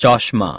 Joshua.